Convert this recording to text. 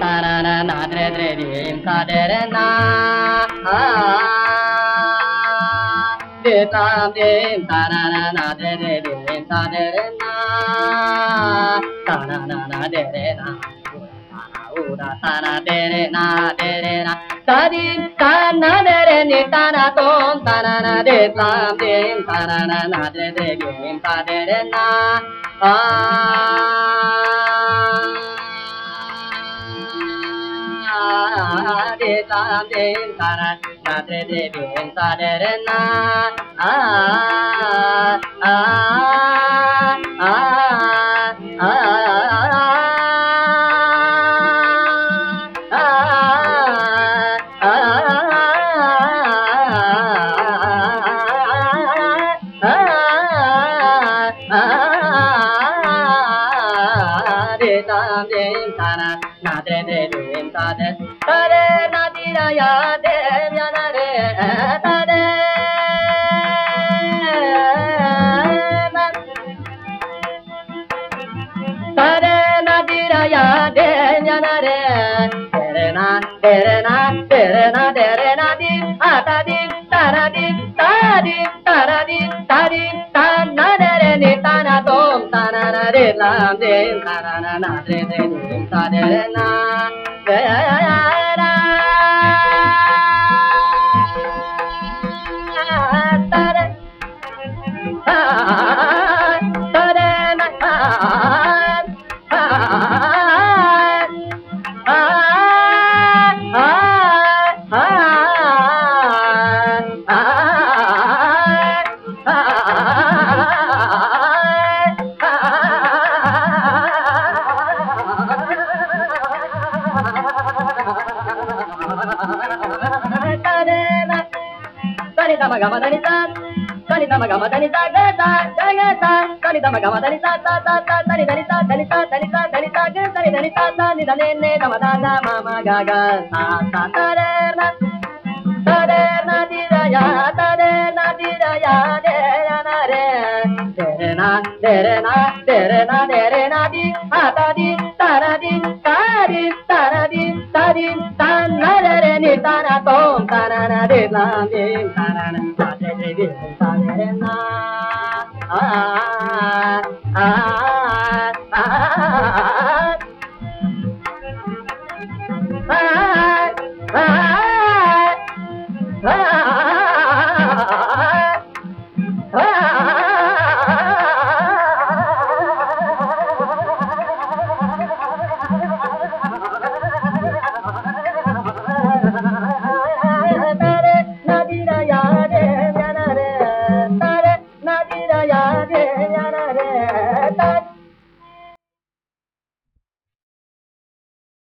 தரனா திரதியும் தடரனா தேதாதேம் தரனா திரதியும் தடரனா தரனா தேரனா ஊரா தர தேரனா தேரனா தரி தன தேரனி தரதோம் தரனா தேதாதேம் தரனா திரதியும் தடரனா ஆ de re na ta na na na de re dim ta na na dre de dim ta re na di ra ya de re ta de ta re na di ra ya de ya na re la de na na na na de de ta de na de ra ta de తమ గమదని తని తమ గమదని తని తమ గమదని తని దని తని తని తని తని దని తని దని తమ దాద మామ గగ తరేన తరేన తిరయ తరేన తిరయ దేరన రే దేరన దేరన దేరన దేరన ది ఆతది తరది తారి తరది తరి తన్నర রে তারা তম তারা না রে লামে তারা না তারা রে তারা না আ ta re ya ra